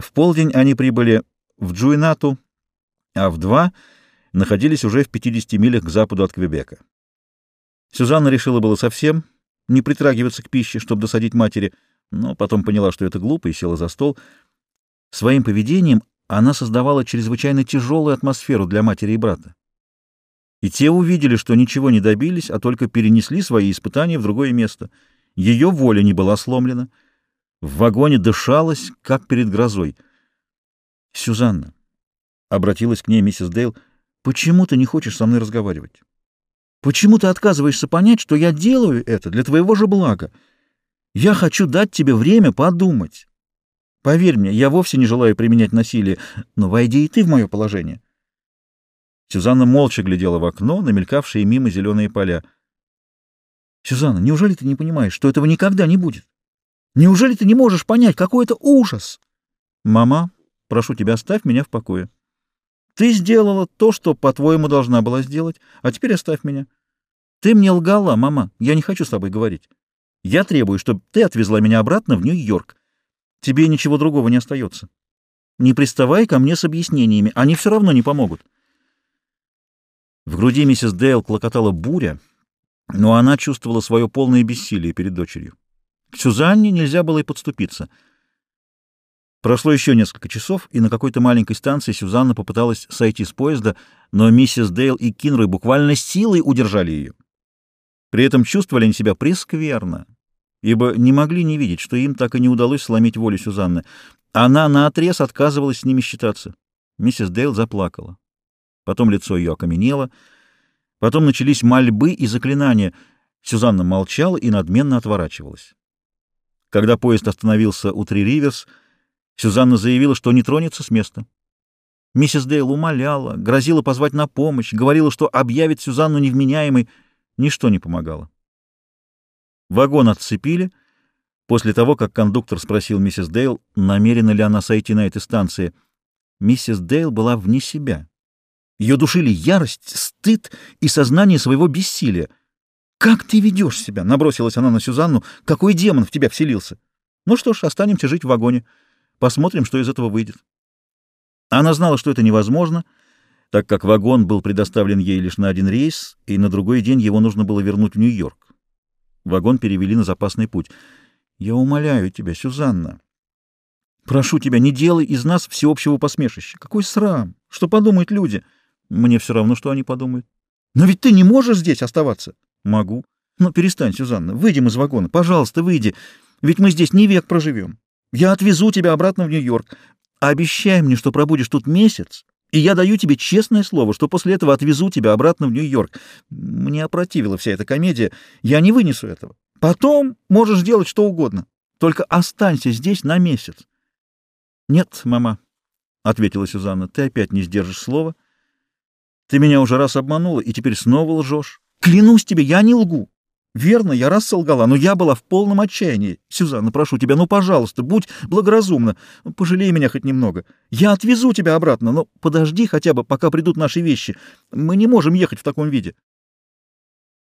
В полдень они прибыли в Джуинату, а в два находились уже в 50 милях к западу от Квебека. Сюзанна решила было совсем не притрагиваться к пище, чтобы досадить матери, но потом поняла, что это глупо, и села за стол. Своим поведением она создавала чрезвычайно тяжелую атмосферу для матери и брата. И те увидели, что ничего не добились, а только перенесли свои испытания в другое место. Ее воля не была сломлена. В вагоне дышалось, как перед грозой. «Сюзанна», — обратилась к ней миссис Дейл, — «почему ты не хочешь со мной разговаривать? Почему ты отказываешься понять, что я делаю это для твоего же блага? Я хочу дать тебе время подумать». Поверь мне, я вовсе не желаю применять насилие, но войди и ты в мое положение. Сюзанна молча глядела в окно, намелькавшие мимо зеленые поля. Сюзанна, неужели ты не понимаешь, что этого никогда не будет? Неужели ты не можешь понять, какой это ужас? Мама, прошу тебя, оставь меня в покое. Ты сделала то, что, по-твоему, должна была сделать, а теперь оставь меня. Ты мне лгала, мама, я не хочу с тобой говорить. Я требую, чтобы ты отвезла меня обратно в Нью-Йорк. Тебе ничего другого не остается. Не приставай ко мне с объяснениями, они все равно не помогут. В груди миссис Дейл клокотала буря, но она чувствовала свое полное бессилие перед дочерью. К Сюзанне нельзя было и подступиться. Прошло еще несколько часов, и на какой-то маленькой станции Сюзанна попыталась сойти с поезда, но миссис Дейл и Кинрой буквально силой удержали ее. При этом чувствовали они себя прескверно ибо не могли не видеть, что им так и не удалось сломить волю Сюзанны. Она наотрез отказывалась с ними считаться. Миссис Дейл заплакала. Потом лицо ее окаменело. Потом начались мольбы и заклинания. Сюзанна молчала и надменно отворачивалась. Когда поезд остановился у Три Риверс, Сюзанна заявила, что не тронется с места. Миссис Дейл умоляла, грозила позвать на помощь, говорила, что объявит Сюзанну невменяемой. Ничто не помогало. Вагон отцепили после того, как кондуктор спросил миссис Дейл, намерена ли она сойти на этой станции. Миссис Дейл была вне себя. Ее душили ярость, стыд и сознание своего бессилия. «Как ты ведешь себя?» — набросилась она на Сюзанну. «Какой демон в тебя вселился?» «Ну что ж, останемся жить в вагоне. Посмотрим, что из этого выйдет». Она знала, что это невозможно, так как вагон был предоставлен ей лишь на один рейс, и на другой день его нужно было вернуть в Нью-Йорк. Вагон перевели на запасный путь. «Я умоляю тебя, Сюзанна. Прошу тебя, не делай из нас всеобщего посмешища. Какой срам! Что подумают люди? Мне все равно, что они подумают. Но ведь ты не можешь здесь оставаться. Могу. Но перестань, Сюзанна. Выйдем из вагона. Пожалуйста, выйди. Ведь мы здесь не век проживем. Я отвезу тебя обратно в Нью-Йорк. Обещай мне, что пробудешь тут месяц, и я даю тебе честное слово, что после этого отвезу тебя обратно в Нью-Йорк. Мне опротивила вся эта комедия. Я не вынесу этого. Потом можешь делать что угодно. Только останься здесь на месяц. — Нет, мама, — ответила Сюзанна, — ты опять не сдержишь слова. Ты меня уже раз обманула и теперь снова лжешь. Клянусь тебе, я не лгу. Верно, я раз солгала, но я была в полном отчаянии. Сюзанна, прошу тебя, ну, пожалуйста, будь благоразумна. Пожалей меня хоть немного. Я отвезу тебя обратно, но подожди хотя бы, пока придут наши вещи. Мы не можем ехать в таком виде.